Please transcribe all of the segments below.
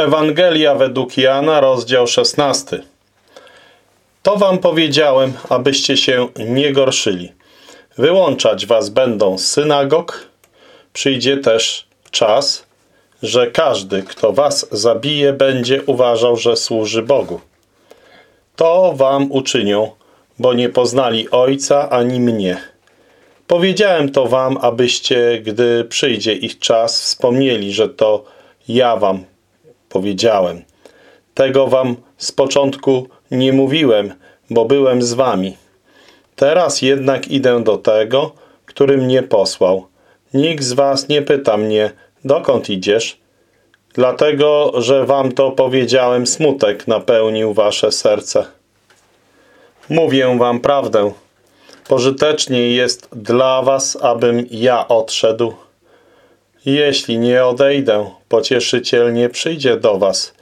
Ewangelia według Jana, rozdział 16. To wam powiedziałem, abyście się nie gorszyli. Wyłączać was będą z synagog. Przyjdzie też czas, że każdy, kto was zabije, będzie uważał, że służy Bogu. To wam uczynią, bo nie poznali Ojca ani mnie. Powiedziałem to wam, abyście, gdy przyjdzie ich czas, wspomnieli, że to ja wam powiedziałem. Tego wam z początku nie mówiłem, bo byłem z wami. Teraz jednak idę do tego, który mnie posłał. Nikt z was nie pyta mnie, dokąd idziesz? Dlatego, że wam to powiedziałem, smutek napełnił wasze serce. Mówię wam prawdę. Pożytecznie jest dla was, abym ja odszedł. Jeśli nie odejdę, pocieszyciel nie przyjdzie do was.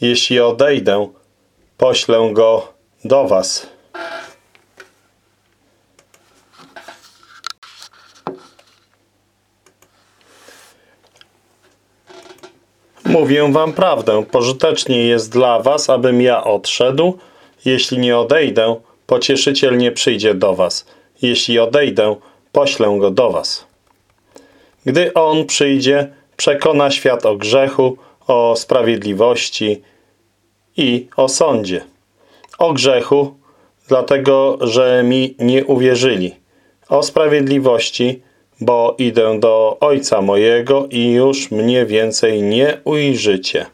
Jeśli odejdę, poślę go do was. Mówię wam prawdę. Pożytecznie jest dla was, abym ja odszedł. Jeśli nie odejdę, pocieszyciel nie przyjdzie do was. Jeśli odejdę, poślę go do was. Gdy On przyjdzie, przekona świat o grzechu, o sprawiedliwości i o sądzie. O grzechu, dlatego, że mi nie uwierzyli. O sprawiedliwości, bo idę do Ojca mojego i już mnie więcej nie ujrzycie.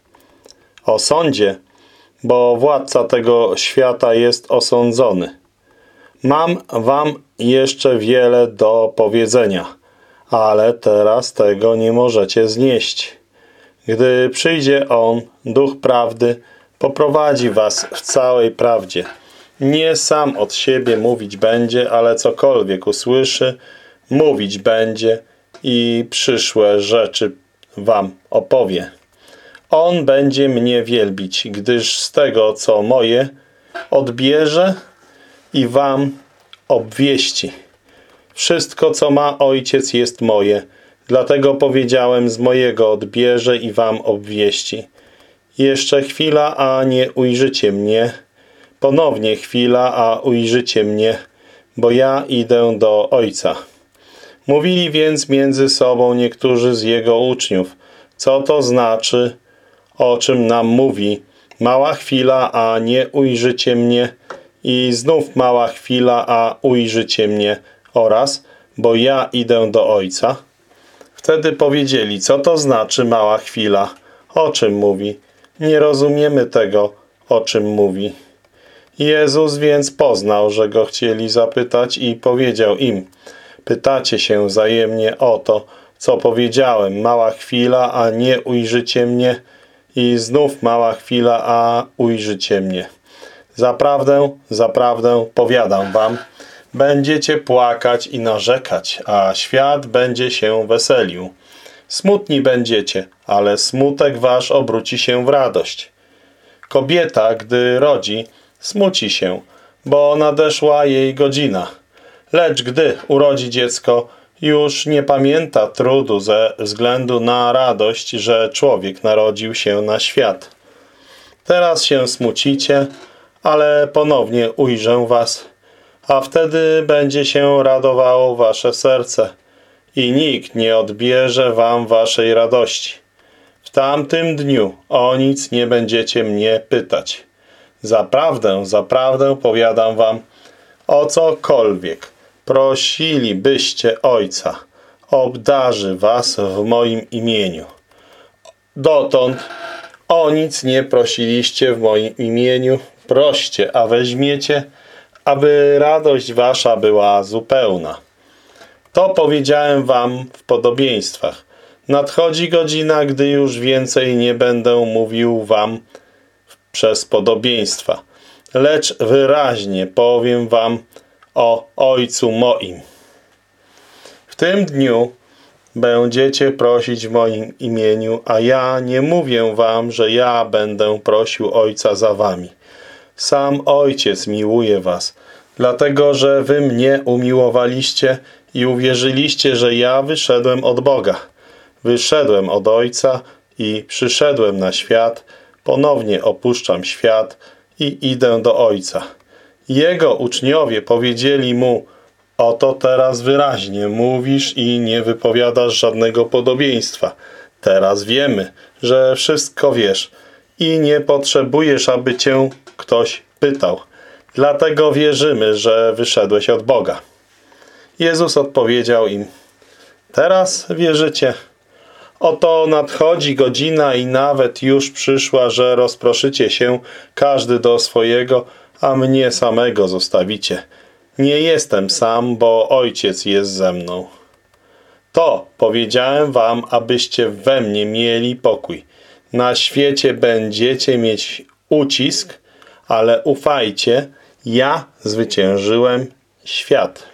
O sądzie, bo władca tego świata jest osądzony. Mam wam jeszcze wiele do powiedzenia – ale teraz tego nie możecie znieść. Gdy przyjdzie On, Duch Prawdy, poprowadzi was w całej prawdzie. Nie sam od siebie mówić będzie, ale cokolwiek usłyszy, mówić będzie i przyszłe rzeczy wam opowie. On będzie mnie wielbić, gdyż z tego, co moje, odbierze i wam obwieści. Wszystko, co ma ojciec, jest moje. Dlatego powiedziałem, z mojego odbierze i wam obwieści. Jeszcze chwila, a nie ujrzycie mnie. Ponownie chwila, a ujrzycie mnie, bo ja idę do Ojca. Mówili więc między sobą niektórzy z jego uczniów. Co to znaczy, o czym nam mówi? Mała chwila, a nie ujrzycie mnie. I znów mała chwila, a ujrzycie mnie oraz bo ja idę do Ojca. Wtedy powiedzieli, co to znaczy mała chwila, o czym mówi. Nie rozumiemy tego, o czym mówi. Jezus więc poznał, że go chcieli zapytać i powiedział im, pytacie się wzajemnie o to, co powiedziałem, mała chwila, a nie ujrzycie mnie i znów mała chwila, a ujrzycie mnie. Zaprawdę, zaprawdę powiadam wam, Będziecie płakać i narzekać, a świat będzie się weselił. Smutni będziecie, ale smutek wasz obróci się w radość. Kobieta, gdy rodzi, smuci się, bo nadeszła jej godzina. Lecz gdy urodzi dziecko, już nie pamięta trudu ze względu na radość, że człowiek narodził się na świat. Teraz się smucicie, ale ponownie ujrzę was a wtedy będzie się radowało wasze serce i nikt nie odbierze wam waszej radości. W tamtym dniu o nic nie będziecie mnie pytać. Zaprawdę, zaprawdę powiadam wam, o cokolwiek prosilibyście Ojca, obdarzy was w moim imieniu. Dotąd o nic nie prosiliście w moim imieniu, proście, a weźmiecie, aby radość wasza była zupełna. To powiedziałem wam w podobieństwach. Nadchodzi godzina, gdy już więcej nie będę mówił wam przez podobieństwa, lecz wyraźnie powiem wam o Ojcu moim. W tym dniu będziecie prosić w moim imieniu, a ja nie mówię wam, że ja będę prosił Ojca za wami – sam Ojciec miłuje was, dlatego że wy mnie umiłowaliście i uwierzyliście, że ja wyszedłem od Boga. Wyszedłem od Ojca i przyszedłem na świat, ponownie opuszczam świat i idę do Ojca. Jego uczniowie powiedzieli mu, oto teraz wyraźnie mówisz i nie wypowiadasz żadnego podobieństwa. Teraz wiemy, że wszystko wiesz i nie potrzebujesz, aby cię ktoś pytał. Dlatego wierzymy, że wyszedłeś od Boga. Jezus odpowiedział im, teraz wierzycie? Oto nadchodzi godzina i nawet już przyszła, że rozproszycie się każdy do swojego, a mnie samego zostawicie. Nie jestem sam, bo Ojciec jest ze mną. To powiedziałem wam, abyście we mnie mieli pokój. Na świecie będziecie mieć ucisk, ale ufajcie, ja zwyciężyłem świat.